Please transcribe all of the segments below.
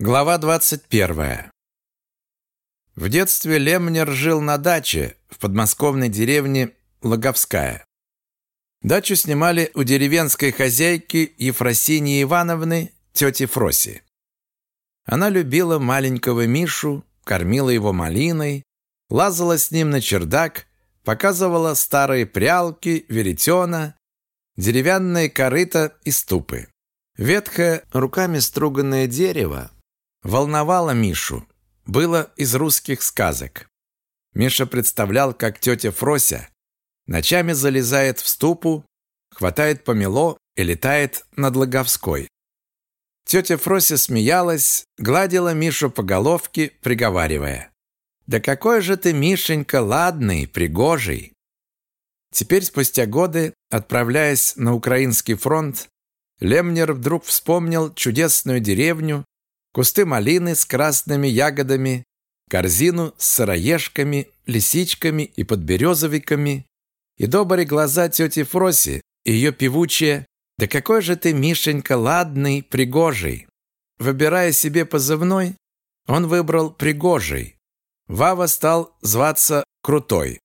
Глава 21. В детстве Лемнер жил на даче в подмосковной деревне Логовская. Дачу снимали у деревенской хозяйки Ефросинии Ивановны, тети Фроси. Она любила маленького Мишу, кормила его малиной, лазала с ним на чердак, показывала старые прялки, веретена, деревянные корыта и ступы. Ветхое, руками струганное дерево волновало Мишу, было из русских сказок. Миша представлял, как тетя Фрося ночами залезает в ступу, хватает помело и летает над Логовской. Тетя Фрося смеялась, гладила Мишу по головке, приговаривая. «Да какой же ты, Мишенька, ладный, пригожий!» Теперь, спустя годы, отправляясь на Украинский фронт, Лемнер вдруг вспомнил чудесную деревню, кусты малины с красными ягодами, корзину с сыроежками, лисичками и подберезовиками, и добрые глаза тети Фроси, ее певучее «Да какой же ты, Мишенька, ладный, пригожий!» Выбирая себе позывной, он выбрал «пригожий». Вава стал зваться «крутой».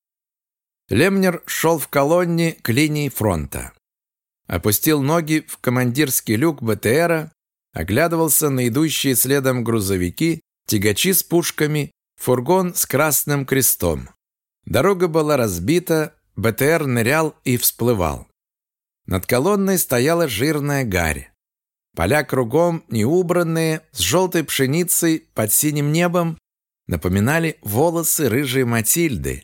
Лемнер шел в колонне к линии фронта. Опустил ноги в командирский люк БТРа оглядывался на идущие следом грузовики, тягачи с пушками, фургон с красным крестом. Дорога была разбита, БТР нырял и всплывал. Над колонной стояла жирная гарь. Поля кругом, неубранные, с желтой пшеницей под синим небом, напоминали волосы рыжей Матильды,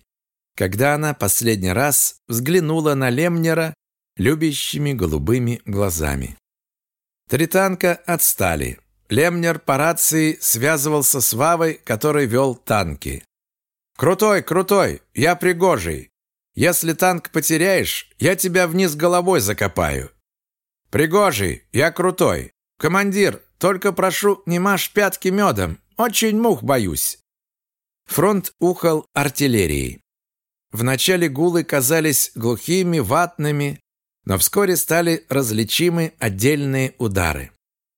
когда она последний раз взглянула на Лемнера любящими голубыми глазами. Три танка отстали. Лемнер по рации связывался с Вавой, который вел танки. «Крутой, крутой! Я пригожий! Если танк потеряешь, я тебя вниз головой закопаю!» «Пригожий! Я крутой! Командир, только прошу, не машь пятки медом! Очень мух боюсь!» Фронт ухал артиллерией. Вначале гулы казались глухими, ватными, но вскоре стали различимы отдельные удары.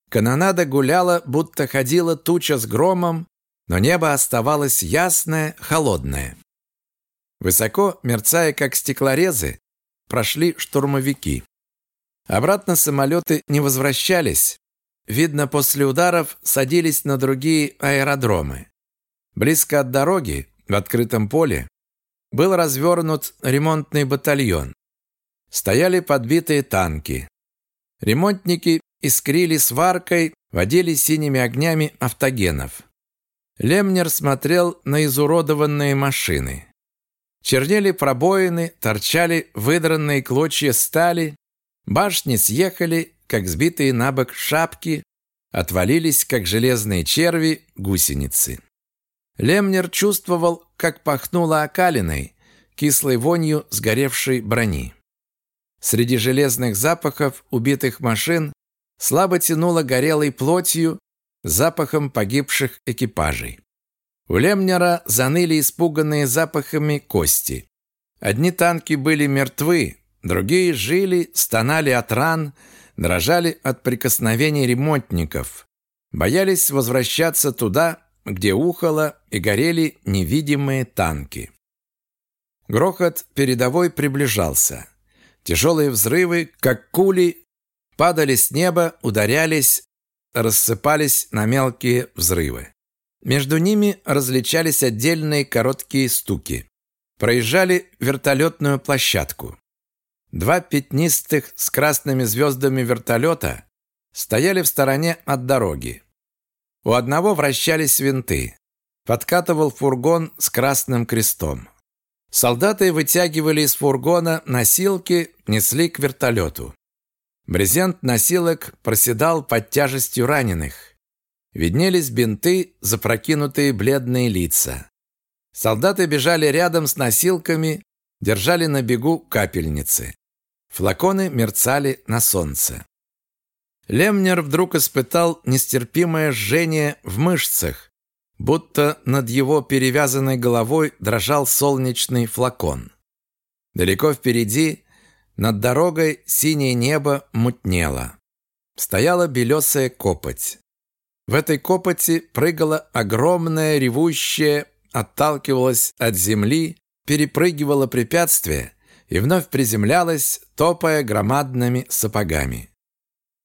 Канонада гуляла, будто ходила туча с громом, но небо оставалось ясное, холодное. Высоко, мерцая как стеклорезы, прошли штурмовики. Обратно самолеты не возвращались. Видно, после ударов садились на другие аэродромы. Близко от дороги, в открытом поле, был развернут ремонтный батальон. Стояли подбитые танки. Ремонтники искрили сваркой, водили синими огнями автогенов. Лемнер смотрел на изуродованные машины. Чернели пробоины, торчали выдранные клочья стали, башни съехали, как сбитые на бок шапки, отвалились, как железные черви, гусеницы. Лемнер чувствовал, как пахнуло окалиной, кислой вонью сгоревшей брони. Среди железных запахов убитых машин слабо тянуло горелой плотью, запахом погибших экипажей. У Лемнера заныли испуганные запахами кости. Одни танки были мертвы, другие жили, стонали от ран, дрожали от прикосновений ремонтников, боялись возвращаться туда, где ухало и горели невидимые танки. Грохот передовой приближался. Тяжелые взрывы, как кули, падали с неба, ударялись, рассыпались на мелкие взрывы. Между ними различались отдельные короткие стуки. Проезжали вертолетную площадку. Два пятнистых с красными звездами вертолета стояли в стороне от дороги. У одного вращались винты. Подкатывал фургон с красным крестом. Солдаты вытягивали из фургона носилки, несли к вертолету. Брезент носилок проседал под тяжестью раненых. Виднелись бинты, запрокинутые бледные лица. Солдаты бежали рядом с носилками, держали на бегу капельницы. Флаконы мерцали на солнце. Лемнер вдруг испытал нестерпимое жжение в мышцах, будто над его перевязанной головой дрожал солнечный флакон. Далеко впереди, над дорогой, синее небо мутнело. Стояла белесая копоть. В этой копоти прыгала огромная ревущая, отталкивалась от земли, перепрыгивала препятствия и вновь приземлялась, топая громадными сапогами.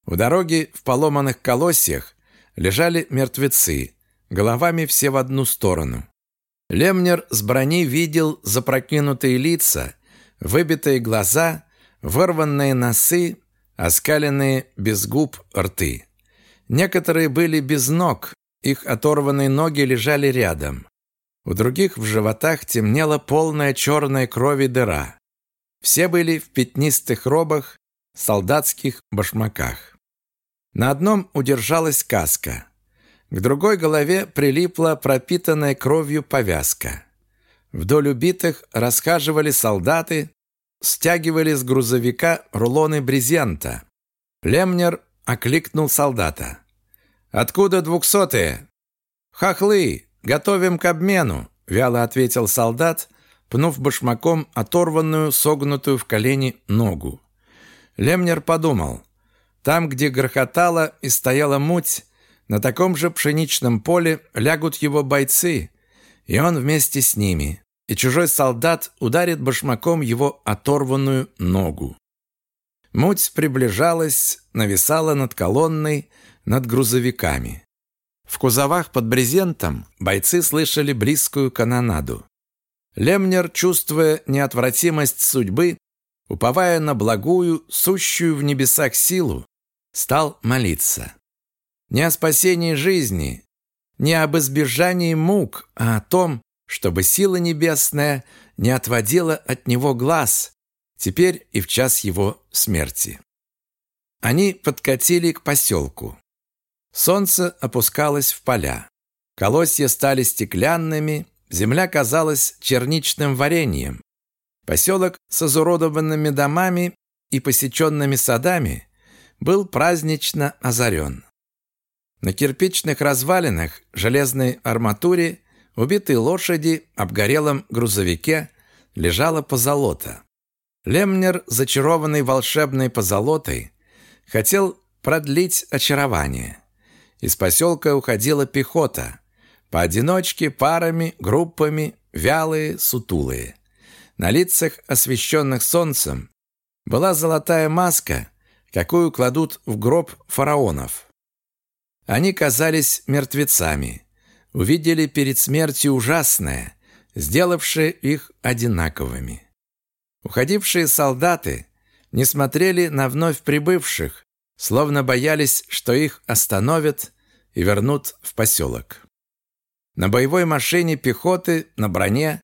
У дороги в поломанных колосьях лежали мертвецы, головами все в одну сторону. Лемнер с брони видел запрокинутые лица, выбитые глаза, вырванные носы, оскаленные без губ рты. Некоторые были без ног, их оторванные ноги лежали рядом. У других в животах темнела полная черная крови дыра. Все были в пятнистых робах, солдатских башмаках. На одном удержалась каска. К другой голове прилипла пропитанная кровью повязка. Вдоль убитых расхаживали солдаты, стягивали с грузовика рулоны брезента. Лемнер окликнул солдата. «Откуда двухсотые?» «Хохлы! Готовим к обмену!» — вяло ответил солдат, пнув башмаком оторванную, согнутую в колени ногу. Лемнер подумал. Там, где грохотала и стояла муть, на таком же пшеничном поле лягут его бойцы, и он вместе с ними, и чужой солдат ударит башмаком его оторванную ногу. Муть приближалась, нависала над колонной, над грузовиками. В кузовах под брезентом бойцы слышали близкую канонаду. Лемнер, чувствуя неотвратимость судьбы, уповая на благую, сущую в небесах силу, стал молиться. Не о спасении жизни, не об избежании мук, а о том, чтобы сила небесная не отводила от него глаз, теперь и в час его смерти. Они подкатили к поселку. Солнце опускалось в поля. Колосья стали стеклянными, земля казалась черничным вареньем. Поселок с изуродованными домами и посеченными садами был празднично озарен. На кирпичных развалинах, железной арматуре, убитой лошади, обгорелом грузовике лежала позолота. Лемнер, зачарованный волшебной позолотой, хотел продлить очарование. Из поселка уходила пехота. Поодиночке, парами, группами, вялые, сутулые. На лицах, освещенных солнцем, была золотая маска, какую кладут в гроб фараонов. Они казались мертвецами, увидели перед смертью ужасное, сделавшее их одинаковыми. Уходившие солдаты не смотрели на вновь прибывших, словно боялись, что их остановят и вернут в поселок. На боевой машине пехоты, на броне,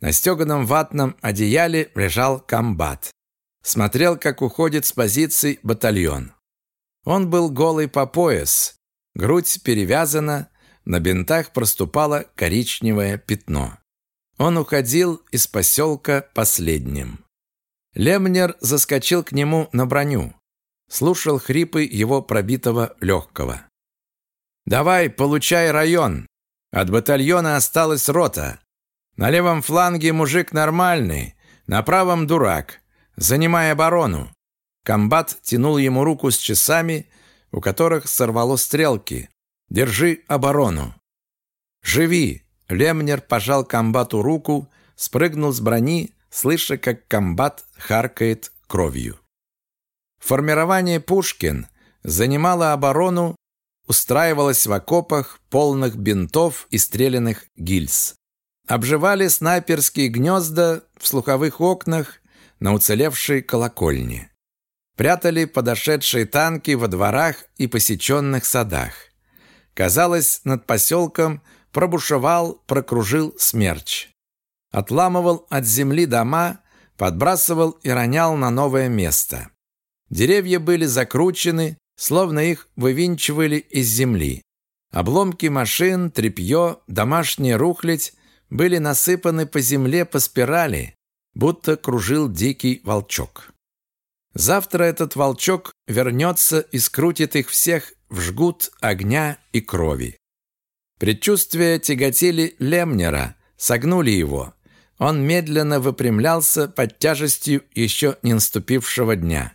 на стеганом ватном одеяле лежал комбат. Смотрел, как уходит с позиций батальон. Он был голый по пояс, грудь перевязана, на бинтах проступало коричневое пятно. Он уходил из поселка последним. Лемнер заскочил к нему на броню слушал хрипы его пробитого легкого. «Давай, получай район. От батальона осталась рота. На левом фланге мужик нормальный, на правом дурак. Занимай оборону». Комбат тянул ему руку с часами, у которых сорвало стрелки. «Держи оборону». «Живи!» Лемнер пожал комбату руку, спрыгнул с брони, слыша, как комбат харкает кровью. Формирование Пушкин занимало оборону, устраивалось в окопах, полных бинтов и стрелянных гильз. Обживали снайперские гнезда в слуховых окнах на уцелевшей колокольне. Прятали подошедшие танки во дворах и посеченных садах. Казалось, над поселком пробушевал, прокружил смерч. Отламывал от земли дома, подбрасывал и ронял на новое место. Деревья были закручены, словно их вывинчивали из земли. Обломки машин, тряпье, домашняя рухлядь были насыпаны по земле по спирали, будто кружил дикий волчок. Завтра этот волчок вернется и скрутит их всех в жгут огня и крови. Предчувствия тяготели Лемнера, согнули его. Он медленно выпрямлялся под тяжестью еще не наступившего дня.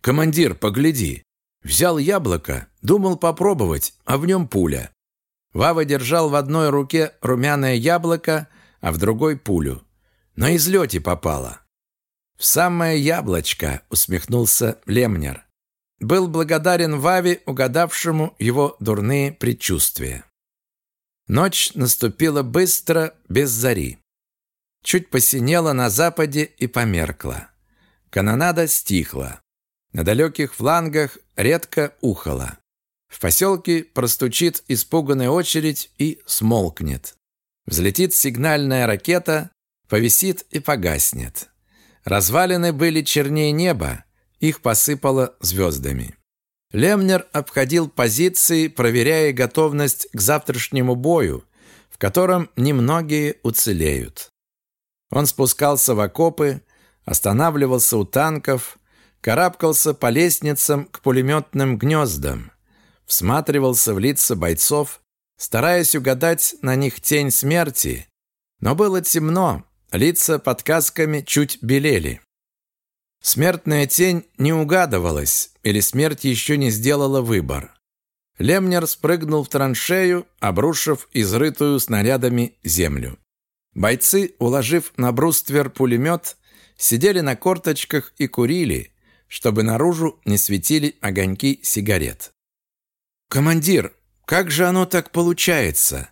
«Командир, погляди!» Взял яблоко, думал попробовать, а в нем пуля. Вава держал в одной руке румяное яблоко, а в другой пулю. На излете попало. «В самое яблочко», — усмехнулся Лемнер. Был благодарен Ваве, угадавшему его дурные предчувствия. Ночь наступила быстро, без зари. Чуть посинело на западе и померкла. Канонада стихла. На далеких флангах редко ухала. В поселке простучит испуганная очередь и смолкнет. Взлетит сигнальная ракета, повисит и погаснет. Развалины были чернее неба, их посыпало звездами. Лемнер обходил позиции, проверяя готовность к завтрашнему бою, в котором немногие уцелеют. Он спускался в окопы, останавливался у танков, карабкался по лестницам к пулеметным гнездам, всматривался в лица бойцов, стараясь угадать на них тень смерти, но было темно, лица под касками чуть белели. Смертная тень не угадывалась, или смерть еще не сделала выбор. Лемнер спрыгнул в траншею, обрушив изрытую снарядами землю. Бойцы, уложив на бруствер пулемет, сидели на корточках и курили, чтобы наружу не светили огоньки сигарет. «Командир, как же оно так получается?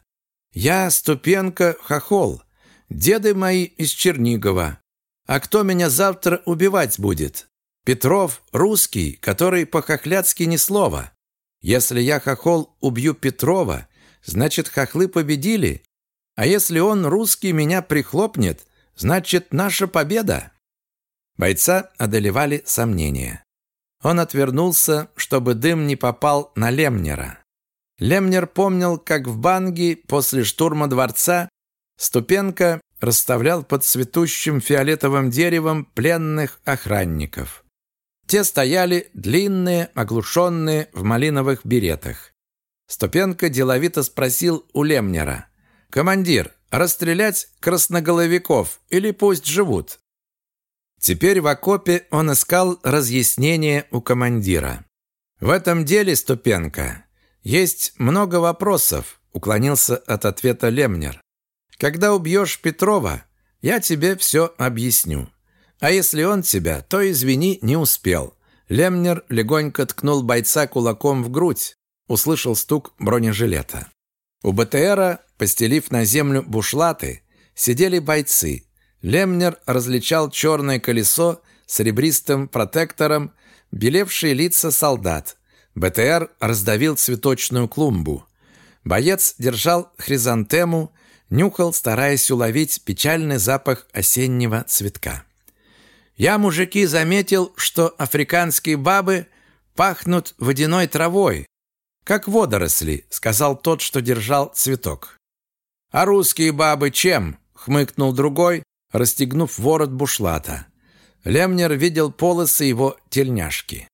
Я Ступенко Хохол, деды мои из Чернигова. А кто меня завтра убивать будет? Петров, русский, который по-хохляцки ни слова. Если я, хохол, убью Петрова, значит, хохлы победили, а если он, русский, меня прихлопнет, значит, наша победа. Бойца одолевали сомнения. Он отвернулся, чтобы дым не попал на Лемнера. Лемнер помнил, как в Банге после штурма дворца Ступенко расставлял под цветущим фиолетовым деревом пленных охранников. Те стояли длинные, оглушенные в малиновых беретах. Ступенко деловито спросил у Лемнера. «Командир, расстрелять красноголовиков или пусть живут?» Теперь в окопе он искал разъяснение у командира. «В этом деле, Ступенко, есть много вопросов», уклонился от ответа Лемнер. «Когда убьешь Петрова, я тебе все объясню. А если он тебя, то, извини, не успел». Лемнер легонько ткнул бойца кулаком в грудь. Услышал стук бронежилета. У БТРа, постелив на землю бушлаты, сидели бойцы. Лемнер различал черное колесо с ребристым протектором, белевшие лица солдат. БТР раздавил цветочную клумбу. Боец держал хризантему, нюхал, стараясь уловить печальный запах осеннего цветка. Я, мужики, заметил, что африканские бабы пахнут водяной травой, как водоросли, сказал тот, что держал цветок. А русские бабы чем? хмыкнул другой, расстегнув ворот бушлата. Лемнер видел полосы его тельняшки.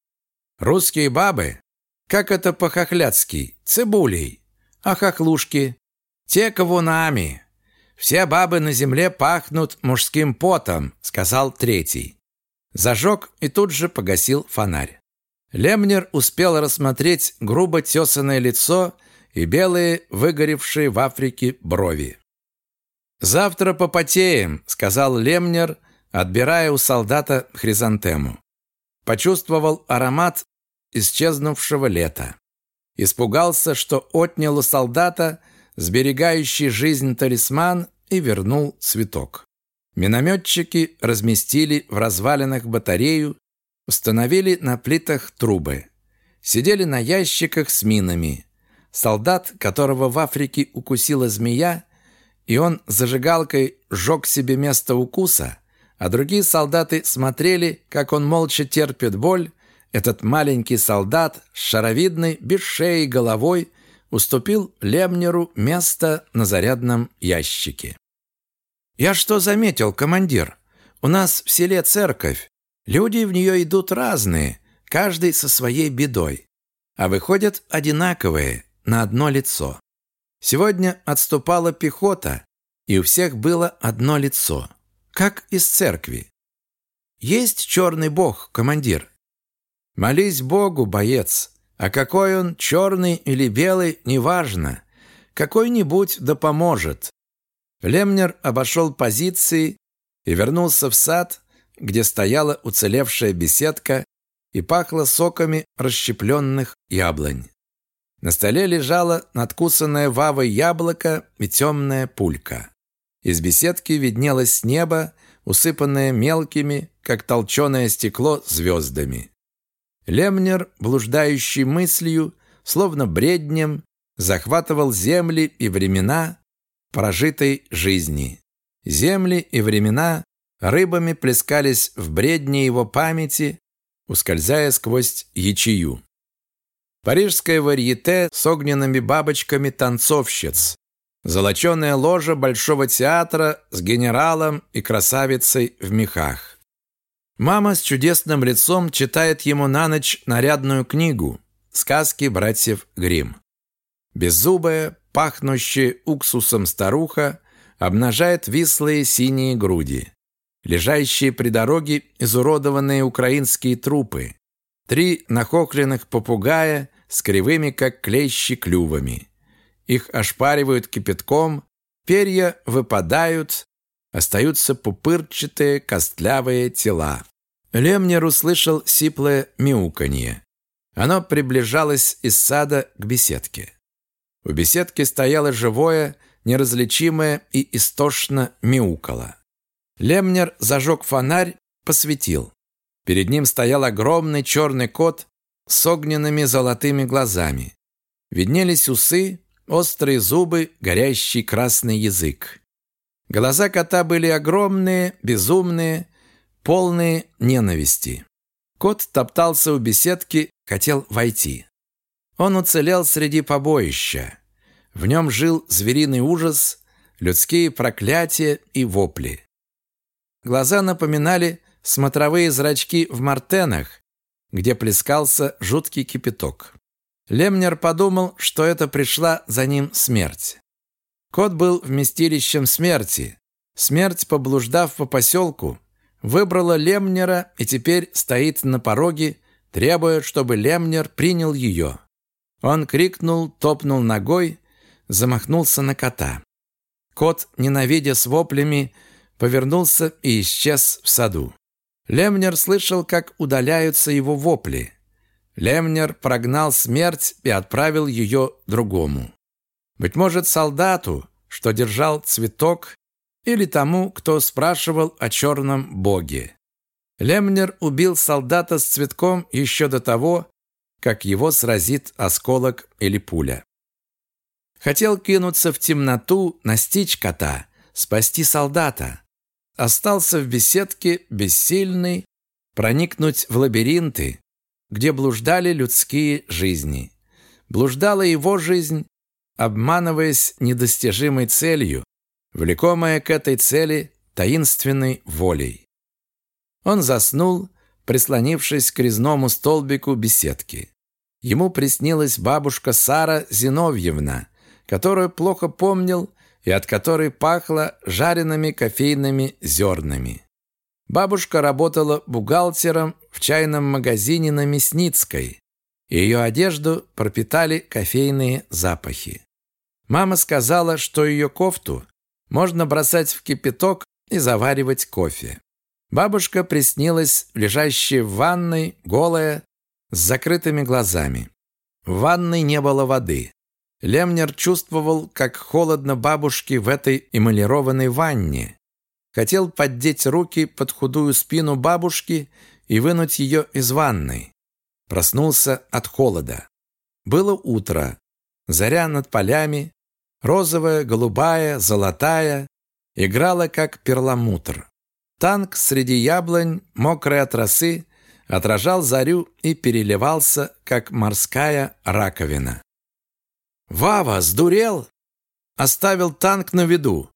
Русские бабы? Как это по-хохляцки? Цибулей. А хохлушки? Те, кого нами. Все бабы на земле пахнут мужским потом, сказал третий. Зажег и тут же погасил фонарь. Лемнер успел рассмотреть грубо тесанное лицо и белые, выгоревшие в Африке брови. «Завтра попотеем», — сказал Лемнер, отбирая у солдата хризантему. Почувствовал аромат исчезнувшего лета. Испугался, что отнял у солдата сберегающий жизнь талисман и вернул цветок. Минометчики разместили в развалинах батарею, установили на плитах трубы. Сидели на ящиках с минами. Солдат, которого в Африке укусила змея, и он зажигалкой сжег себе место укуса, а другие солдаты смотрели, как он молча терпит боль, этот маленький солдат с шаровидной, без шеи головой уступил Лемнеру место на зарядном ящике. «Я что заметил, командир? У нас в селе церковь. Люди в нее идут разные, каждый со своей бедой. А выходят одинаковые, на одно лицо. Сегодня отступала пехота, и у всех было одно лицо, как из церкви. Есть черный бог, командир?» Молись Богу, боец, а какой он, черный или белый, неважно. Какой-нибудь да поможет. Лемнер обошел позиции и вернулся в сад, где стояла уцелевшая беседка и пахло соками расщепленных яблонь. На столе лежало надкусанное вавой яблоко и темная пулька. Из беседки виднелось небо, усыпанное мелкими, как толченое стекло, звездами. Лемнер, блуждающий мыслью, словно бреднем, захватывал земли и времена прожитой жизни. Земли и времена рыбами плескались в бредне его памяти, ускользая сквозь ячею. Парижское варьете с огненными бабочками танцовщиц, золоченая ложа Большого театра с генералом и красавицей в мехах. Мама с чудесным лицом читает ему на ночь нарядную книгу «Сказки братьев Гримм». Беззубая, пахнущая уксусом старуха обнажает вислые синие груди. Лежащие при дороге изуродованные украинские трупы. Три нахохленных попугая с кривыми, как клещи, клювами. Их ошпаривают кипятком, перья выпадают, остаются пупырчатые костлявые тела. Лемнер услышал сиплое мяуканье. Оно приближалось из сада к беседке. У беседки стояло живое, неразличимое и истошно мяукало. Лемнер зажег фонарь, посветил. Перед ним стоял огромный черный кот с огненными золотыми глазами. Виднелись усы, острые зубы, горящий красный язык. Глаза кота были огромные, безумные, полные ненависти. Кот топтался у беседки, хотел войти. Он уцелел среди побоища. В нем жил звериный ужас, людские проклятия и вопли. Глаза напоминали смотровые зрачки в мартенах, где плескался жуткий кипяток. Лемнер подумал, что это пришла за ним смерть. Кот был вместилищем смерти. Смерть, поблуждав по поселку, выбрала Лемнера и теперь стоит на пороге, требуя, чтобы Лемнер принял ее. Он крикнул, топнул ногой, замахнулся на кота. Кот, ненавидя с воплями, повернулся и исчез в саду. Лемнер слышал, как удаляются его вопли. Лемнер прогнал смерть и отправил ее другому. Быть может, солдату, что держал цветок, или тому, кто спрашивал о черном боге. Лемнер убил солдата с цветком еще до того, как его сразит осколок или пуля. Хотел кинуться в темноту, настичь кота, спасти солдата остался в беседке бессильный проникнуть в лабиринты, где блуждали людские жизни. Блуждала его жизнь, обманываясь недостижимой целью, влекомая к этой цели таинственной волей. Он заснул, прислонившись к резному столбику беседки. Ему приснилась бабушка Сара Зиновьевна, которую плохо помнил и от которой пахло жареными кофейными зернами. Бабушка работала бухгалтером в чайном магазине на Мясницкой. Ее одежду пропитали кофейные запахи. Мама сказала, что ее кофту можно бросать в кипяток и заваривать кофе. Бабушка приснилась, лежащая в ванной, голая, с закрытыми глазами. В ванной не было воды. Лемнер чувствовал, как холодно бабушке в этой эмалированной ванне. Хотел поддеть руки под худую спину бабушки и вынуть ее из ванной. Проснулся от холода. Было утро. Заря над полями, розовая, голубая, золотая, играла как перламутр. Танк среди яблонь, мокрый от росы, отражал зарю и переливался, как морская раковина. «Вава, сдурел?» «Оставил танк на виду.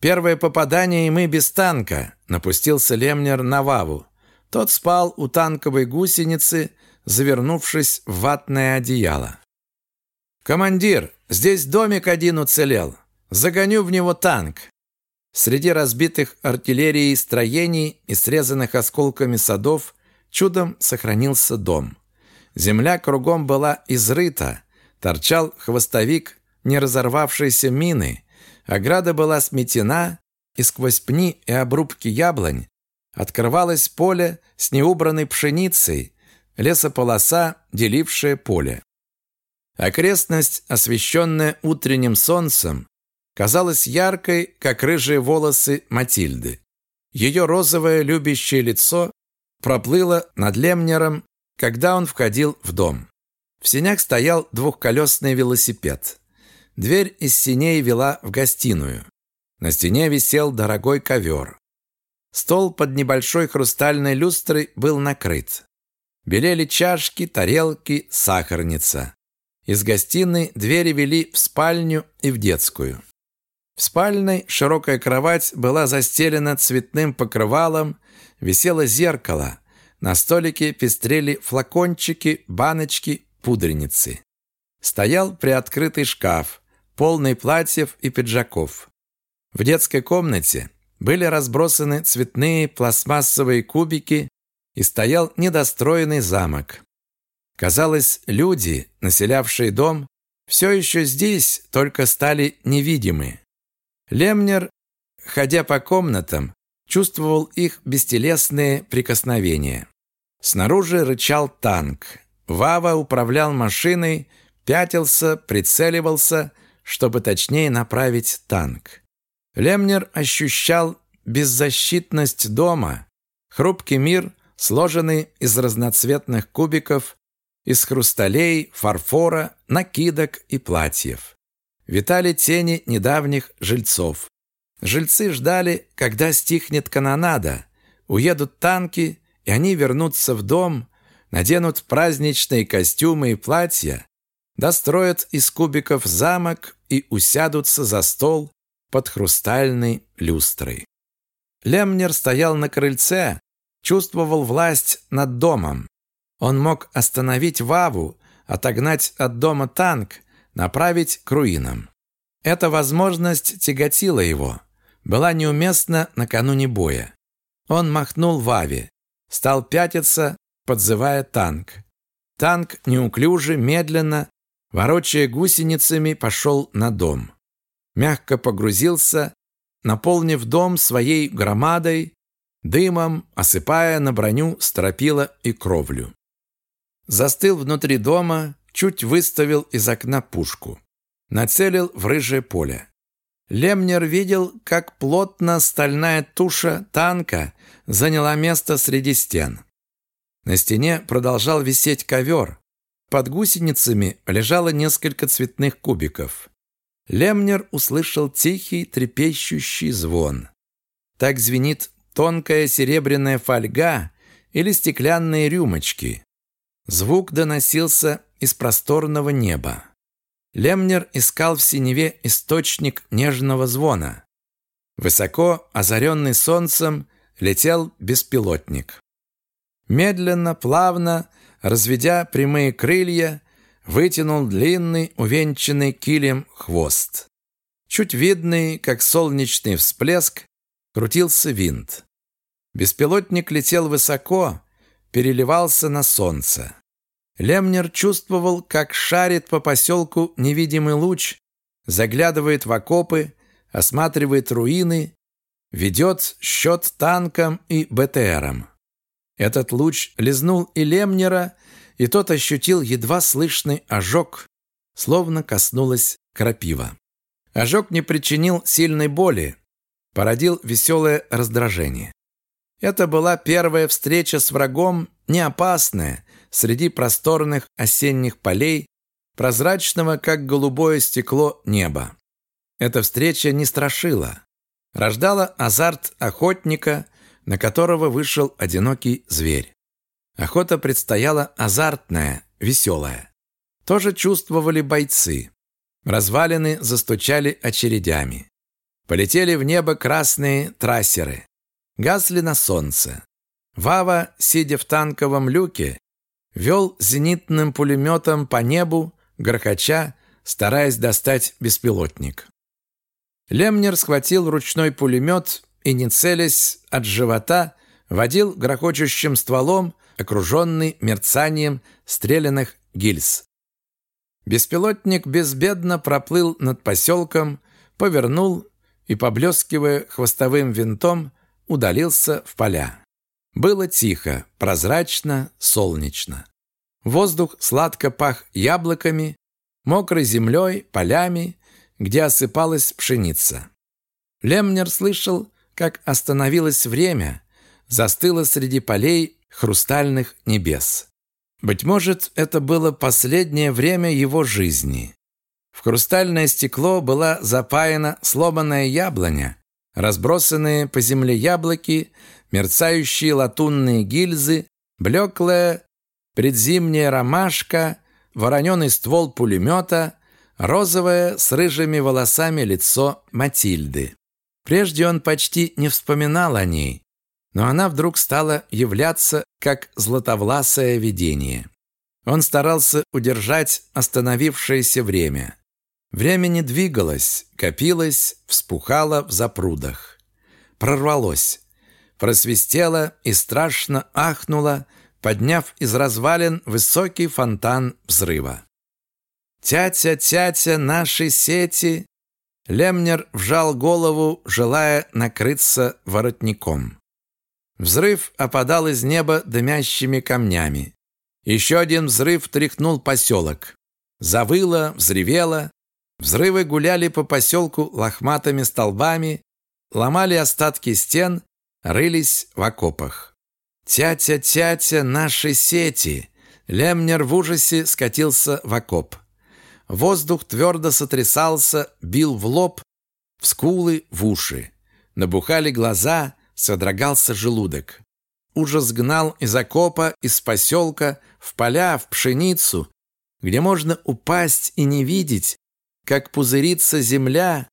Первое попадание, и мы без танка», напустился Лемнер на Ваву. Тот спал у танковой гусеницы, завернувшись в ватное одеяло. «Командир, здесь домик один уцелел. Загоню в него танк». Среди разбитых артиллерией строений и срезанных осколками садов чудом сохранился дом. Земля кругом была изрыта, торчал хвостовик не разорвавшейся мины, ограда была сметена, и сквозь пни и обрубки яблонь открывалось поле с неубранной пшеницей, лесополоса, делившая поле. Окрестность, освещенная утренним солнцем, казалась яркой, как рыжие волосы Матильды. Ее розовое любящее лицо проплыло над Лемнером, когда он входил в дом. В сенях стоял двухколесный велосипед. Дверь из синей вела в гостиную. На стене висел дорогой ковер. Стол под небольшой хрустальной люстрой был накрыт. Белели чашки, тарелки, сахарница. Из гостиной двери вели в спальню и в детскую. В спальной широкая кровать была застелена цветным покрывалом, висело зеркало. На столике пестрели флакончики, баночки, пудреницы. Стоял приоткрытый шкаф, полный платьев и пиджаков. В детской комнате были разбросаны цветные пластмассовые кубики и стоял недостроенный замок. Казалось, люди, населявшие дом, все еще здесь, только стали невидимы. Лемнер, ходя по комнатам, чувствовал их бестелесные прикосновения. Снаружи рычал танк. Вава управлял машиной, пятился, прицеливался, чтобы точнее направить танк. Лемнер ощущал беззащитность дома, хрупкий мир, сложенный из разноцветных кубиков, из хрусталей, фарфора, накидок и платьев. Витали тени недавних жильцов. Жильцы ждали, когда стихнет канонада, уедут танки, и они вернутся в дом, наденут праздничные костюмы и платья, достроят из кубиков замок и усядутся за стол под хрустальной люстрой. Лемнер стоял на крыльце, чувствовал власть над домом. Он мог остановить Ваву, отогнать от дома танк, направить к руинам. Эта возможность тяготила его, была неуместна накануне боя. Он махнул Ваве, стал пятиться, подзывая танк. Танк неуклюже, медленно, ворочая гусеницами, пошел на дом. Мягко погрузился, наполнив дом своей громадой, дымом, осыпая на броню стропила и кровлю. Застыл внутри дома, чуть выставил из окна пушку. Нацелил в рыжее поле. Лемнер видел, как плотно стальная туша танка заняла место среди стен. На стене продолжал висеть ковер. Под гусеницами лежало несколько цветных кубиков. Лемнер услышал тихий трепещущий звон. Так звенит тонкая серебряная фольга или стеклянные рюмочки. Звук доносился из просторного неба. Лемнер искал в синеве источник нежного звона. Высоко, озаренный солнцем, летел беспилотник. Медленно, плавно, разведя прямые крылья, вытянул длинный, увенчанный килем хвост. Чуть видный, как солнечный всплеск, крутился винт. Беспилотник летел высоко, переливался на солнце. Лемнер чувствовал, как шарит по поселку невидимый луч, заглядывает в окопы, осматривает руины, ведет счет танкам и БТРам. Этот луч лизнул и Лемнера, и тот ощутил едва слышный ожог, словно коснулась крапива. Ожог не причинил сильной боли, породил веселое раздражение. Это была первая встреча с врагом, не опасная, среди просторных осенних полей, прозрачного, как голубое стекло, неба. Эта встреча не страшила. Рождала азарт охотника, на которого вышел одинокий зверь. Охота предстояла азартная, веселая. Тоже чувствовали бойцы. Развалины застучали очередями. Полетели в небо красные трассеры. Гасли на солнце. Вава, сидя в танковом люке, вел зенитным пулеметом по небу, грохоча, стараясь достать беспилотник. Лемнер схватил ручной пулемет и, не целясь от живота, водил грохочущим стволом окруженный мерцанием стрелянных гильз. Беспилотник безбедно проплыл над поселком, повернул и, поблескивая хвостовым винтом, удалился в поля. Было тихо, прозрачно, солнечно. Воздух сладко пах яблоками, мокрой землей, полями, где осыпалась пшеница. Лемнер слышал, как остановилось время, застыло среди полей хрустальных небес. Быть может, это было последнее время его жизни. В хрустальное стекло была запаяна сломанная яблоня, разбросанные по земле яблоки, мерцающие латунные гильзы, блеклая предзимняя ромашка, вороненый ствол пулемета, розовое с рыжими волосами лицо Матильды. Прежде он почти не вспоминал о ней, но она вдруг стала являться как златовласое видение. Он старался удержать остановившееся время. Время не двигалось, копилось, вспухало в запрудах. Прорвалось, просвистело и страшно ахнуло, подняв из развалин высокий фонтан взрыва. «Тятя, тятя, наши сети!» Лемнер вжал голову, желая накрыться воротником. Взрыв опадал из неба дымящими камнями. Еще один взрыв тряхнул поселок. Завыло, взревело. Взрывы гуляли по поселку лохматыми столбами, ломали остатки стен, рылись в окопах. «Тятя, тятя, наши сети!» Лемнер в ужасе скатился в окоп. Воздух твердо сотрясался, бил в лоб, в скулы, в уши. Набухали глаза, содрогался желудок. Ужас гнал из окопа, из поселка, в поля, в пшеницу, где можно упасть и не видеть, как пузырится земля,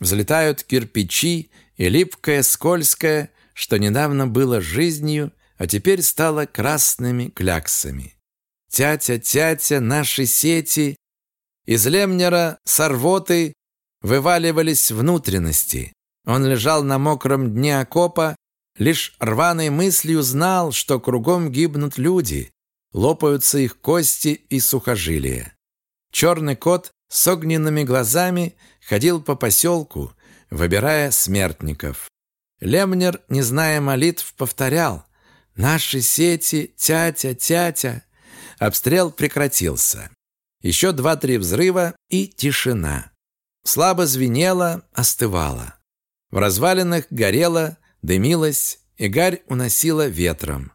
взлетают кирпичи, и липкое, скользкое, что недавно было жизнью, а теперь стало красными кляксами. Тятя, тятя, наши сети. Из лемнера с рвотой вываливались внутренности. Он лежал на мокром дне окопа, лишь рваной мыслью знал, что кругом гибнут люди, лопаются их кости и сухожилия. Черный кот с огненными глазами ходил по поселку, выбирая смертников. Лемнер, не зная молитв, повторял «Наши сети, тятя, тятя». Обстрел прекратился. Еще два-три взрыва и тишина. Слабо звенело, остывало. В развалинах горело, дымилось, и гарь уносила ветром.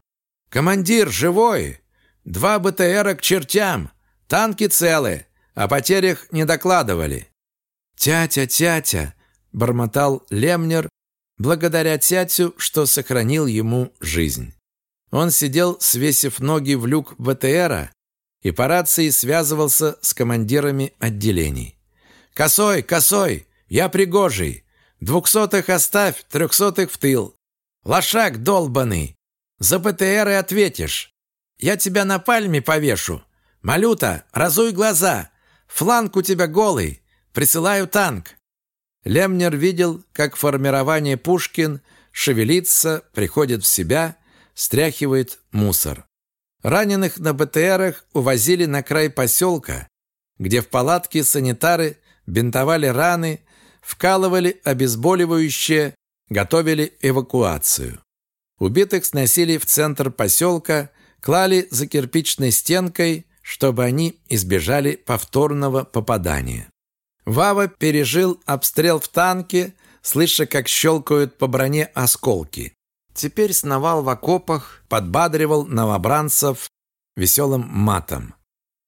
«Командир, живой! Два БТРа к чертям! Танки целы, о потерях не докладывали!» «Тятя, тятя!» — бормотал Лемнер, благодаря тятю, что сохранил ему жизнь. Он сидел, свесив ноги в люк БТРа, и по рации связывался с командирами отделений. «Косой, косой! Я пригожий! Двухсотых оставь, трехсотых в тыл! Лошак долбаный! За БТР и ответишь! Я тебя на пальме повешу! Малюта, разуй глаза! Фланг у тебя голый! Присылаю танк!» Лемнер видел, как формирование Пушкин шевелится, приходит в себя, стряхивает мусор. Раненых на БТРах увозили на край поселка, где в палатке санитары бинтовали раны, вкалывали обезболивающее, готовили эвакуацию. Убитых сносили в центр поселка, клали за кирпичной стенкой, чтобы они избежали повторного попадания. Вава пережил обстрел в танке, слыша, как щелкают по броне осколки. Теперь сновал в окопах, подбадривал новобранцев веселым матом.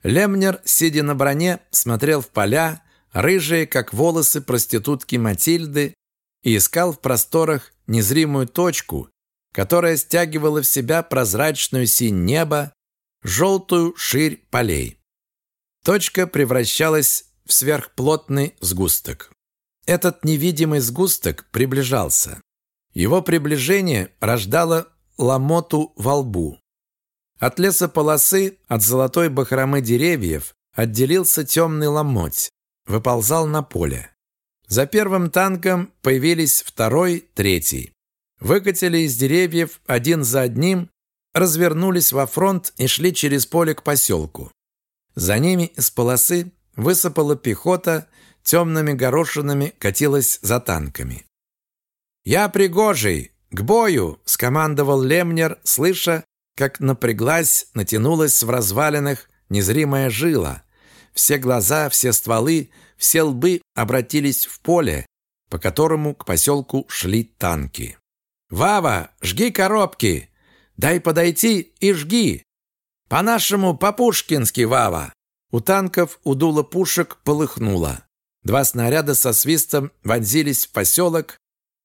Лемнер, сидя на броне, смотрел в поля, рыжие, как волосы проститутки Матильды, и искал в просторах незримую точку, которая стягивала в себя прозрачную синь неба, желтую ширь полей. Точка превращалась в сверхплотный сгусток. Этот невидимый сгусток приближался. Его приближение рождало ломоту во лбу. От лесополосы, от золотой бахромы деревьев отделился темный ломоть, выползал на поле. За первым танком появились второй, третий. Выкатили из деревьев один за одним развернулись во фронт и шли через поле к поселку. За ними из полосы высыпала пехота, темными горошинами катилась за танками. «Я пригожий! К бою!» – скомандовал Лемнер, слыша, как напряглась, натянулась в развалинах незримая жила. Все глаза, все стволы, все лбы обратились в поле, по которому к поселку шли танки. «Вава, жги коробки! Дай подойти и жги! По-нашему, по-пушкински, Вава!» У танков у дула пушек полыхнуло. Два снаряда со свистом вонзились в поселок,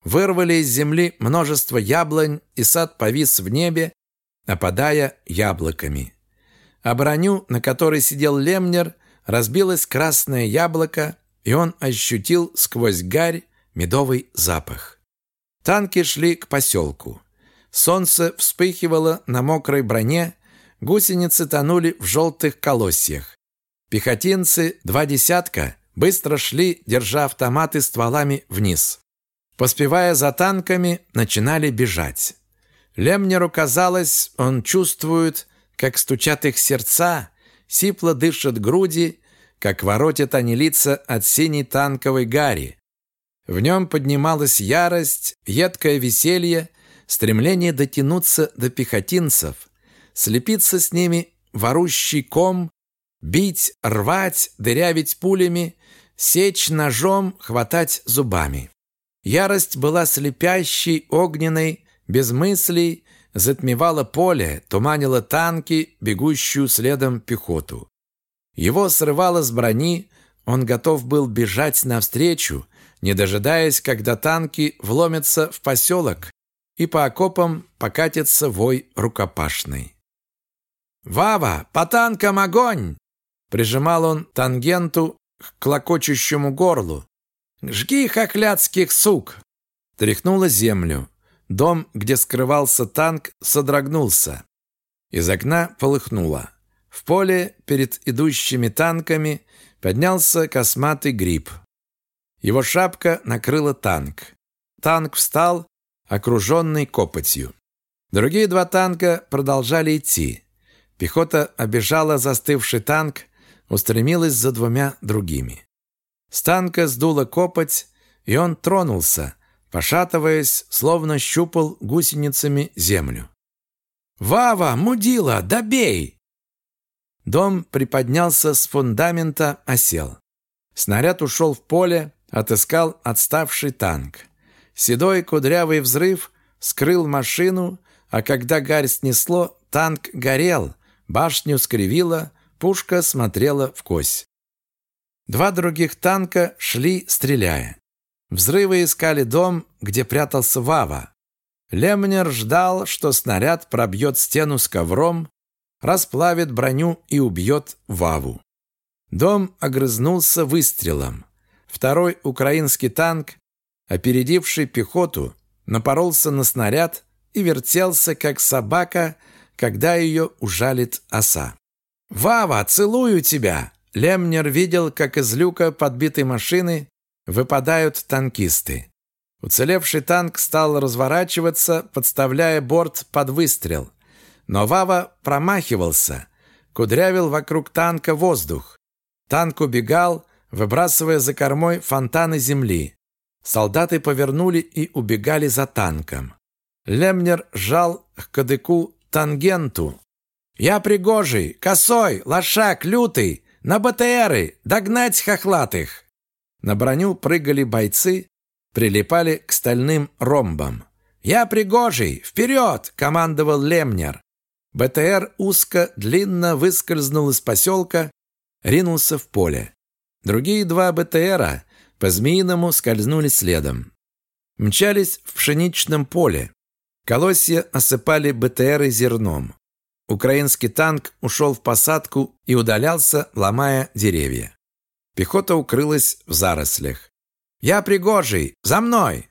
вырвали из земли множество яблонь, и сад повис в небе, опадая яблоками. А броню, на которой сидел Лемнер, разбилось красное яблоко, и он ощутил сквозь гарь медовый запах. Танки шли к поселку. Солнце вспыхивало на мокрой броне, гусеницы тонули в желтых колосьях. Пехотинцы, два десятка, быстро шли, держа автоматы стволами вниз. Поспевая за танками, начинали бежать. Лемнеру казалось, он чувствует, как стучат их сердца, сипло дышат груди, как воротят они лица от синей танковой гари. В нем поднималась ярость, едкое веселье, стремление дотянуться до пехотинцев, слепиться с ними ворущий ком, бить, рвать, дырявить пулями, сечь ножом, хватать зубами. Ярость была слепящей, огненной, без мыслей, затмевала поле, туманила танки, бегущую следом пехоту. Его срывало с брони, он готов был бежать навстречу, не дожидаясь, когда танки вломятся в поселок и по окопам покатится вой рукопашный. «Вава, по танкам огонь!» Прижимал он тангенту к клокочущему горлу. «Жги хохлядских сук!» Тряхнула землю. Дом, где скрывался танк, содрогнулся. Из окна полыхнуло. В поле перед идущими танками поднялся косматый гриб. Его шапка накрыла танк. Танк встал, окруженный копотью. Другие два танка продолжали идти. Пехота обежала застывший танк, устремилась за двумя другими. С танка сдуло копоть, и он тронулся, пошатываясь, словно щупал гусеницами землю. «Вава, мудила, добей!» Дом приподнялся с фундамента, осел. Снаряд ушел в поле, отыскал отставший танк. Седой кудрявый взрыв скрыл машину, а когда гарь снесло, танк горел, башню скривило, пушка смотрела в кость. Два других танка шли, стреляя. Взрывы искали дом, где прятался Вава. Лемнер ждал, что снаряд пробьет стену с ковром, расплавит броню и убьет Ваву. Дом огрызнулся выстрелом. Второй украинский танк, опередивший пехоту, напоролся на снаряд и вертелся, как собака, когда ее ужалит оса. «Вава, целую тебя!» Лемнер видел, как из люка подбитой машины выпадают танкисты. Уцелевший танк стал разворачиваться, подставляя борт под выстрел. Но Вава промахивался, кудрявил вокруг танка воздух. Танк убегал, выбрасывая за кормой фонтаны земли. Солдаты повернули и убегали за танком. Лемнер жал к кадыку тангенту. «Я пригожий, косой, лошак, лютый, на БТРы, догнать хохлатых!» На броню прыгали бойцы, прилипали к стальным ромбам. «Я пригожий! Вперед!» — командовал Лемнер. БТР узко, длинно выскользнул из поселка, ринулся в поле. Другие два БТРа по-змеиному скользнули следом. Мчались в пшеничном поле. Колосья осыпали БТРы зерном. Украинский танк ушел в посадку и удалялся, ломая деревья. Пехота укрылась в зарослях. «Я пригожий! За мной!»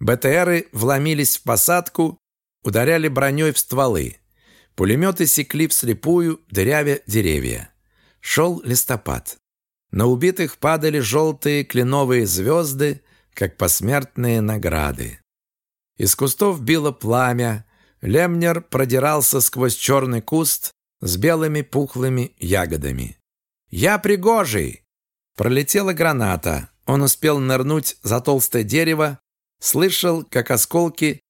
БТРы вломились в посадку, ударяли броней в стволы. Пулеметы секли вслепую, дырявя деревья. Шел листопад. На убитых падали желтые кленовые звезды, как посмертные награды. Из кустов било пламя, Лемнер продирался сквозь черный куст с белыми пухлыми ягодами. «Я пригожий!» Пролетела граната. Он успел нырнуть за толстое дерево, слышал, как осколки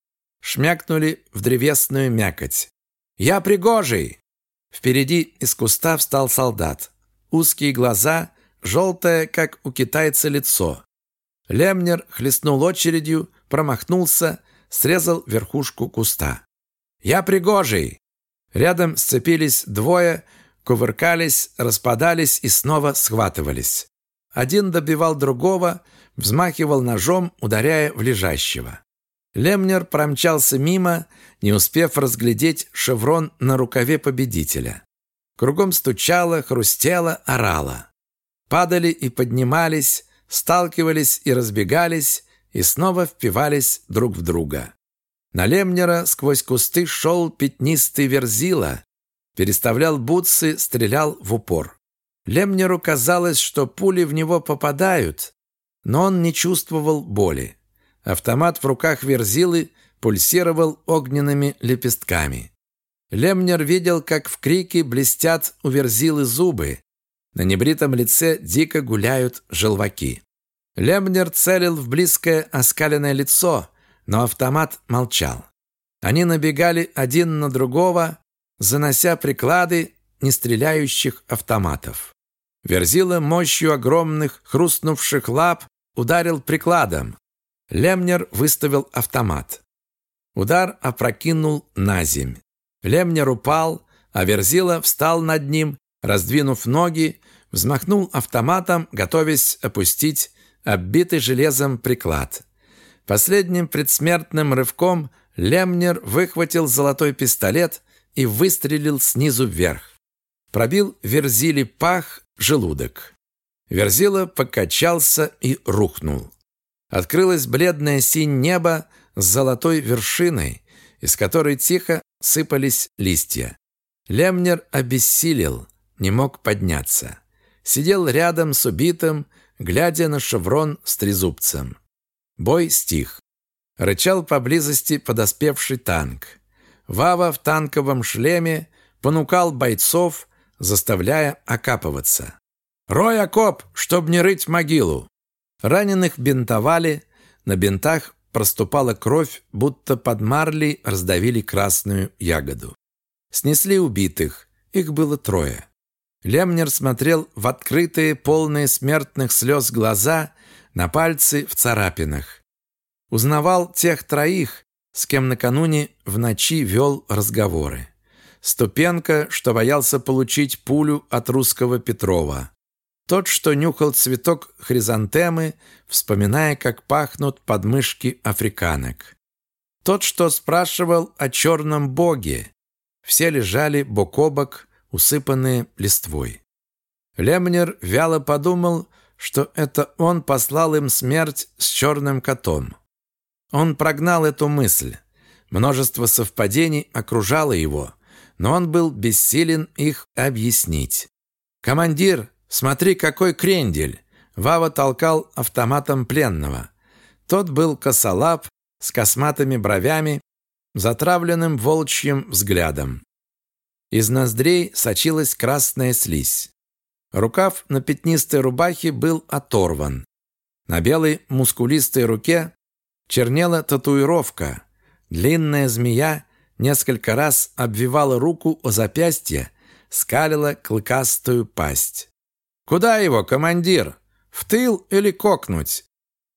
шмякнули в древесную мякоть. «Я пригожий!» Впереди из куста встал солдат. Узкие глаза, желтое, как у китайца, лицо. Лемнер хлестнул очередью, промахнулся, срезал верхушку куста. «Я пригожий!» Рядом сцепились двое, кувыркались, распадались и снова схватывались. Один добивал другого, взмахивал ножом, ударяя в лежащего. Лемнер промчался мимо, не успев разглядеть шеврон на рукаве победителя. Кругом стучало, хрустело, орало. Падали и поднимались, сталкивались и разбегались, и снова впивались друг в друга. На Лемнера сквозь кусты шел пятнистый верзила, переставлял бутсы, стрелял в упор. Лемнеру казалось, что пули в него попадают, но он не чувствовал боли. Автомат в руках Верзилы пульсировал огненными лепестками. Лемнер видел, как в крике блестят у Верзилы зубы. На небритом лице дико гуляют желваки. Лемнер целил в близкое оскаленное лицо, но автомат молчал. Они набегали один на другого, занося приклады нестреляющих автоматов. Верзила мощью огромных хрустнувших лап ударил прикладом. Лемнер выставил автомат. Удар опрокинул на земь. Лемнер упал, а Верзила встал над ним, раздвинув ноги, взмахнул автоматом, готовясь опустить оббитый железом приклад. Последним предсмертным рывком Лемнер выхватил золотой пистолет и выстрелил снизу вверх. Пробил Верзили пах, желудок. Верзила покачался и рухнул. Открылось бледное синь небо с золотой вершиной, из которой тихо сыпались листья. Лемнер обессилел, не мог подняться. Сидел рядом с убитым, глядя на шеврон с трезубцем. Бой стих. Рычал поблизости подоспевший танк. Вава в танковом шлеме понукал бойцов, заставляя окапываться. «Рой окоп, чтоб не рыть могилу!» Раненых бинтовали, на бинтах проступала кровь, будто под марлей раздавили красную ягоду. Снесли убитых, их было трое. Лемнер смотрел в открытые, полные смертных слез глаза, на пальцы в царапинах. Узнавал тех троих, с кем накануне в ночи вел разговоры. Ступенко, что боялся получить пулю от русского Петрова. Тот, что нюхал цветок хризантемы, вспоминая, как пахнут подмышки африканок. Тот, что спрашивал о черном боге. Все лежали бок о бок, усыпанные листвой. Лемнер вяло подумал, что это он послал им смерть с черным котом. Он прогнал эту мысль. Множество совпадений окружало его, но он был бессилен их объяснить. «Командир, Смотри, какой крендель!» Вава толкал автоматом пленного. Тот был косолап, с косматыми бровями, затравленным волчьим взглядом. Из ноздрей сочилась красная слизь. Рукав на пятнистой рубахе был оторван. На белой мускулистой руке чернела татуировка. Длинная змея несколько раз обвивала руку о запястье, скалила клыкастую пасть. «Куда его, командир? В тыл или кокнуть?»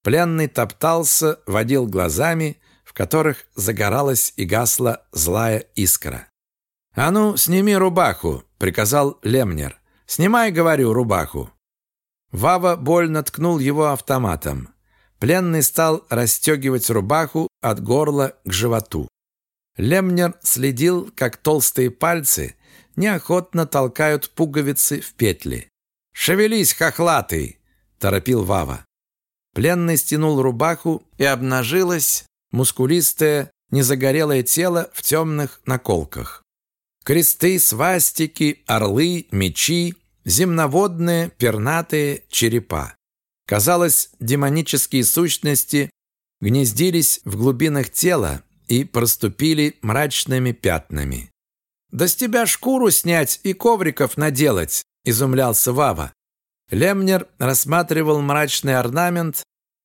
Пленный топтался, водил глазами, в которых загоралась и гасла злая искра. «А ну, сними рубаху!» — приказал Лемнер. «Снимай, говорю, рубаху!» Вава больно ткнул его автоматом. Пленный стал расстегивать рубаху от горла к животу. Лемнер следил, как толстые пальцы неохотно толкают пуговицы в петли. «Шевелись, хохлатый!» – торопил Вава. Пленный стянул рубаху, и обнажилось мускулистое, незагорелое тело в темных наколках. Кресты, свастики, орлы, мечи, земноводные, пернатые черепа. Казалось, демонические сущности гнездились в глубинах тела и проступили мрачными пятнами. «Да с тебя шкуру снять и ковриков наделать!» – изумлялся Вава. Лемнер рассматривал мрачный орнамент,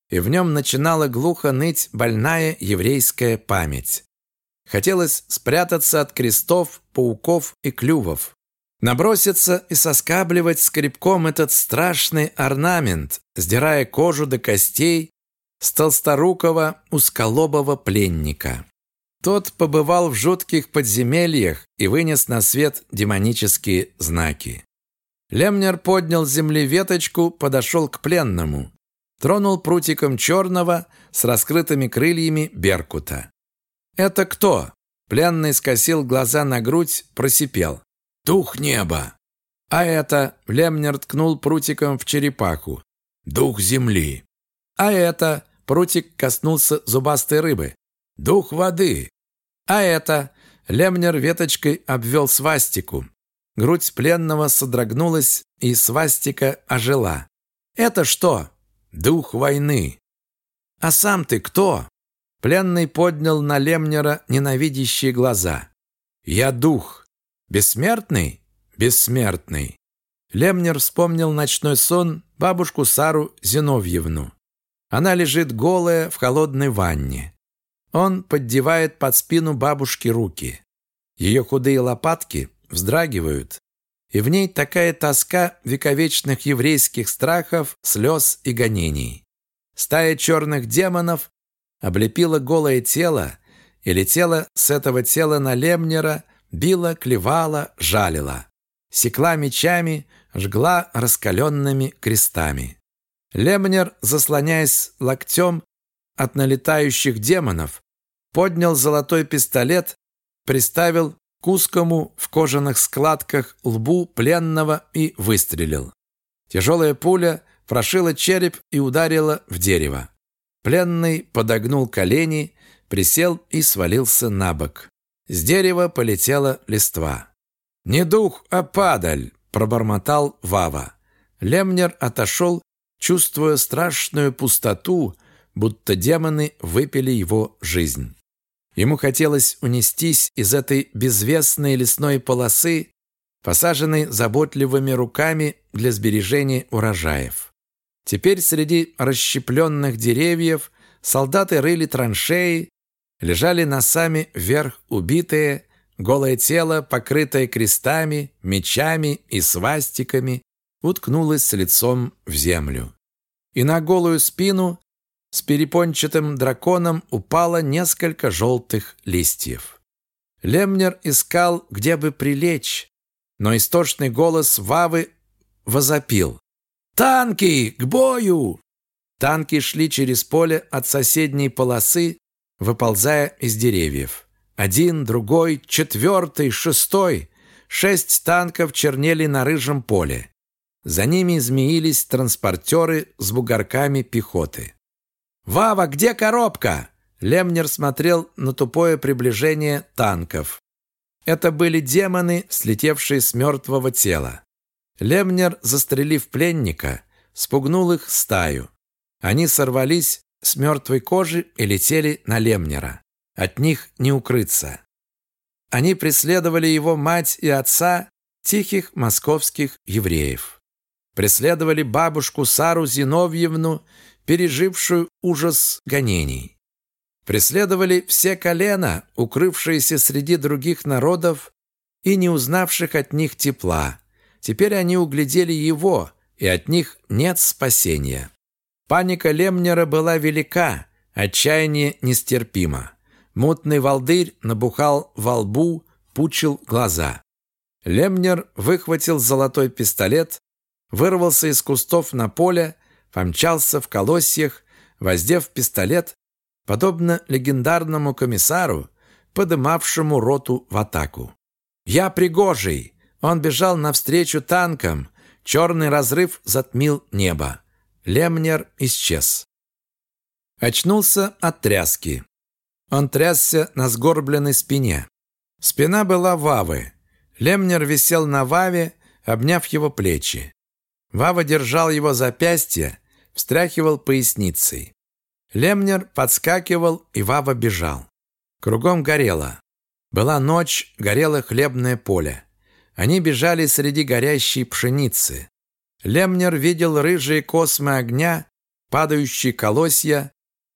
и в нем начинала глухо ныть больная еврейская память. Хотелось спрятаться от крестов, пауков и клювов. Наброситься и соскабливать скребком этот страшный орнамент, сдирая кожу до костей с толсторукого узколобого пленника. Тот побывал в жутких подземельях и вынес на свет демонические знаки. Лемнер поднял с подошел к пленному, тронул прутиком черного с раскрытыми крыльями беркута. «Это кто?» Пленный скосил глаза на грудь, просипел. «Дух неба!» «А это?» Лемнер ткнул прутиком в черепаху. «Дух земли!» «А это?» Прутик коснулся зубастой рыбы. «Дух воды!» «А это?» Лемнер веточкой обвел свастику. Грудь пленного содрогнулась, и свастика ожила. «Это что?» «Дух войны». «А сам ты кто?» Пленный поднял на Лемнера ненавидящие глаза. «Я дух. Бессмертный? Бессмертный». Лемнер вспомнил ночной сон бабушку Сару Зиновьевну. Она лежит голая в холодной ванне. Он поддевает под спину бабушки руки. Ее худые лопатки вздрагивают, и в ней такая тоска вековечных еврейских страхов, слез и гонений. Стая черных демонов облепила голое тело и летела с этого тела на Лемнера, била, клевала, жалила. Секла мечами, жгла раскаленными крестами. Лемнер, заслоняясь локтем от налетающих демонов, поднял золотой пистолет, приставил к узкому в кожаных складках лбу пленного и выстрелил. Тяжелая пуля прошила череп и ударила в дерево. Пленный подогнул колени, присел и свалился на бок. С дерева полетела листва. «Не дух, а падаль!» – пробормотал Вава. Лемнер отошел, чувствуя страшную пустоту, будто демоны выпили его жизнь. Ему хотелось унестись из этой безвестной лесной полосы, посаженной заботливыми руками для сбережения урожаев. Теперь среди расщепленных деревьев солдаты рыли траншеи, лежали носами вверх убитые, голое тело, покрытое крестами, мечами и свастиками, уткнулось лицом в землю. И на голую спину с перепончатым драконом упало несколько желтых листьев. Лемнер искал, где бы прилечь, но истошный голос Вавы возопил. «Танки! К бою!» Танки шли через поле от соседней полосы, выползая из деревьев. Один, другой, четвертый, шестой. Шесть танков чернели на рыжем поле. За ними змеились транспортеры с бугорками пехоты. «Вава, где коробка?» Лемнер смотрел на тупое приближение танков. Это были демоны, слетевшие с мертвого тела. Лемнер, застрелив пленника, спугнул их стаю. Они сорвались с мертвой кожи и летели на Лемнера. От них не укрыться. Они преследовали его мать и отца, тихих московских евреев. Преследовали бабушку Сару Зиновьевну, пережившую ужас гонений. Преследовали все колена, укрывшиеся среди других народов и не узнавших от них тепла, Теперь они углядели его, и от них нет спасения. Паника Лемнера была велика, отчаяние нестерпимо. Мутный волдырь набухал во лбу, пучил глаза. Лемнер выхватил золотой пистолет, вырвался из кустов на поле, помчался в колосьях, воздев пистолет, подобно легендарному комиссару, подымавшему роту в атаку. «Я Пригожий! Он бежал навстречу танкам. Черный разрыв затмил небо. Лемнер исчез. Очнулся от тряски. Он трясся на сгорбленной спине. Спина была Вавы. Лемнер висел на Ваве, обняв его плечи. Вава держал его запястье, встряхивал поясницей. Лемнер подскакивал, и Вава бежал. Кругом горело. Была ночь, горело хлебное поле. Они бежали среди горящей пшеницы. Лемнер видел рыжие космы огня, падающие колосья,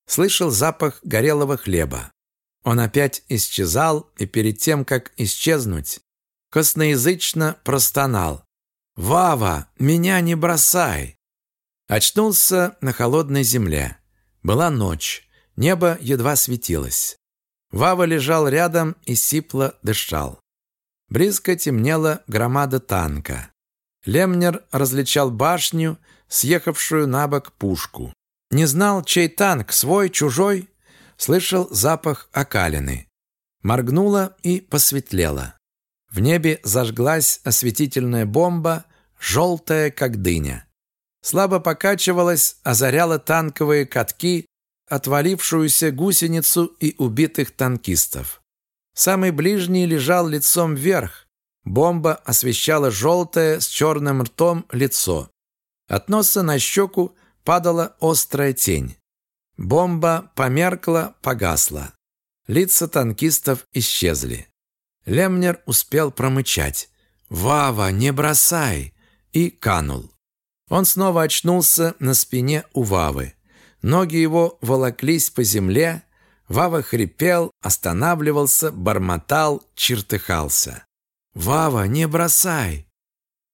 слышал запах горелого хлеба. Он опять исчезал, и перед тем, как исчезнуть, косноязычно простонал. «Вава, меня не бросай!» Очнулся на холодной земле. Была ночь, небо едва светилось. Вава лежал рядом и сипло дышал. Близко темнела громада танка. Лемнер различал башню, съехавшую на бок пушку. Не знал, чей танк, свой, чужой. Слышал запах окалины. Моргнула и посветлела. В небе зажглась осветительная бомба, желтая, как дыня. Слабо покачивалась, озаряла танковые катки, отвалившуюся гусеницу и убитых танкистов. Самый ближний лежал лицом вверх. Бомба освещала желтое с черным ртом лицо. От носа на щеку падала острая тень. Бомба померкла, погасла. Лица танкистов исчезли. Лемнер успел промычать. «Вава, не бросай!» и канул. Он снова очнулся на спине у Вавы. Ноги его волоклись по земле, Вава хрипел, останавливался, бормотал, чертыхался. «Вава, не бросай!»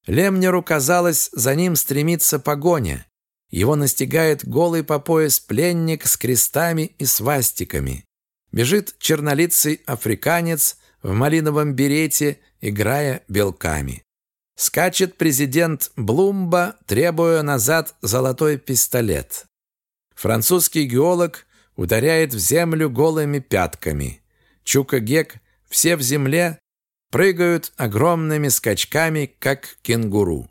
Лемнеру казалось, за ним стремится погоня. Его настигает голый по пояс пленник с крестами и свастиками. Бежит чернолицый африканец в малиновом берете, играя белками. Скачет президент Блумба, требуя назад золотой пистолет. Французский геолог ударяет в землю голыми пятками. Чука-гек, все в земле, прыгают огромными скачками, как кенгуру.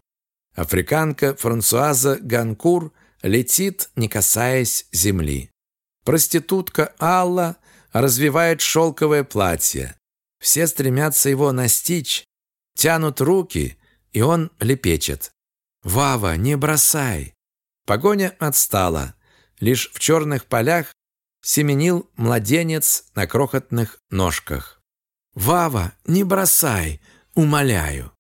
Африканка Франсуаза Ганкур летит, не касаясь земли. Проститутка Алла развивает шелковое платье. Все стремятся его настичь, тянут руки, и он лепечет. «Вава, не бросай!» Погоня отстала. Лишь в черных полях семенил младенец на крохотных ножках. «Вава, не бросай! Умоляю!»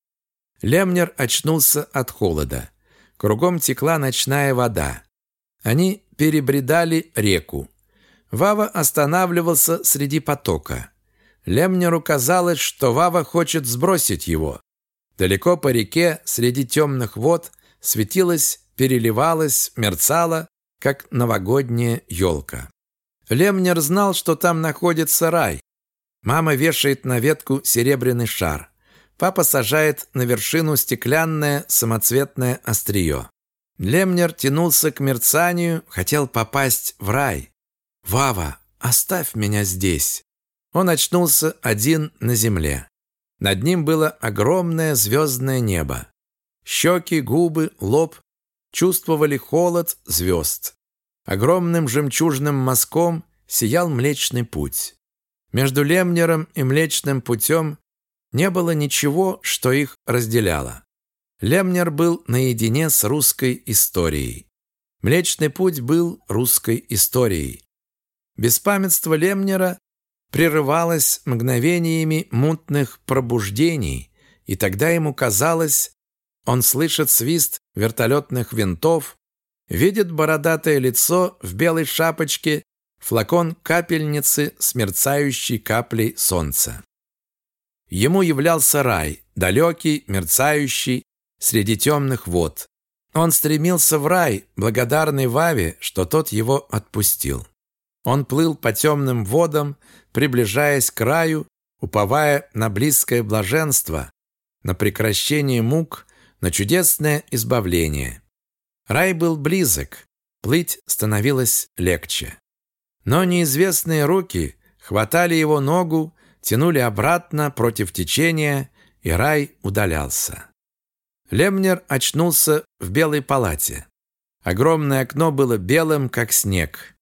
Лемнер очнулся от холода. Кругом текла ночная вода. Они перебредали реку. Вава останавливался среди потока. Лемнеру казалось, что Вава хочет сбросить его. Далеко по реке, среди темных вод, светилась, переливалась, мерцала, как новогодняя елка. Лемнер знал, что там находится рай. Мама вешает на ветку серебряный шар. Папа сажает на вершину стеклянное самоцветное острие. Лемнер тянулся к мерцанию, хотел попасть в рай. «Вава, оставь меня здесь!» Он очнулся один на земле. Над ним было огромное звездное небо. Щеки, губы, лоб чувствовали холод звезд. Огромным жемчужным мазком сиял Млечный Путь. Между Лемнером и Млечным Путем не было ничего, что их разделяло. Лемнер был наедине с русской историей. Млечный Путь был русской историей. Беспамятство Лемнера прерывалось мгновениями мутных пробуждений, и тогда ему казалось, он слышит свист вертолетных винтов, видит бородатое лицо в белой шапочке, флакон капельницы с мерцающей каплей солнца. Ему являлся рай, далекий, мерцающий, среди темных вод. Он стремился в рай, благодарный Ваве, что тот его отпустил. Он плыл по темным водам, приближаясь к краю, уповая на близкое блаженство, на прекращение мук, на чудесное избавление. Рай был близок, плыть становилось легче. Но неизвестные руки хватали его ногу, тянули обратно против течения, и рай удалялся. Лемнер очнулся в белой палате. Огромное окно было белым, как снег.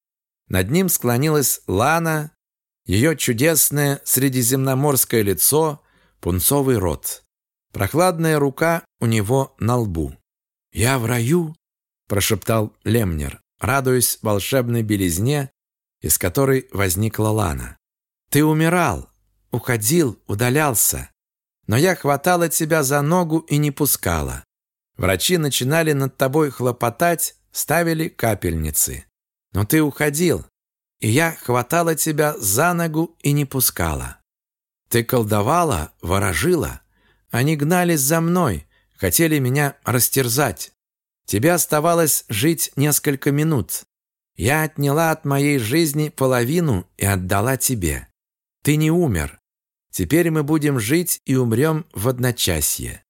Над ним склонилась Лана, ее чудесное средиземноморское лицо, пунцовый рот. Прохладная рука у него на лбу. «Я в раю?» – прошептал Лемнер, радуясь волшебной белизне, из которой возникла Лана. Ты умирал, уходил, удалялся. Но я хватала тебя за ногу и не пускала. Врачи начинали над тобой хлопотать, ставили капельницы. Но ты уходил, и я хватала тебя за ногу и не пускала. Ты колдовала, ворожила. Они гнались за мной, хотели меня растерзать. Тебе оставалось жить несколько минут. Я отняла от моей жизни половину и отдала тебе. Ты не умер. Теперь мы будем жить и умрем в одночасье.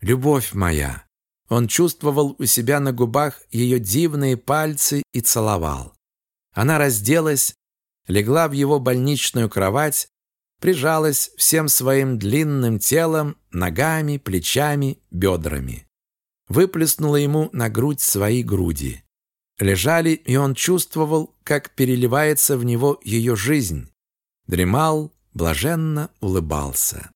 Любовь моя. Он чувствовал у себя на губах ее дивные пальцы и целовал. Она разделась, легла в его больничную кровать, прижалась всем своим длинным телом, ногами, плечами, бедрами. Выплеснула ему на грудь свои груди. Лежали, и он чувствовал, как переливается в него ее жизнь. Дремал, блаженно улыбался.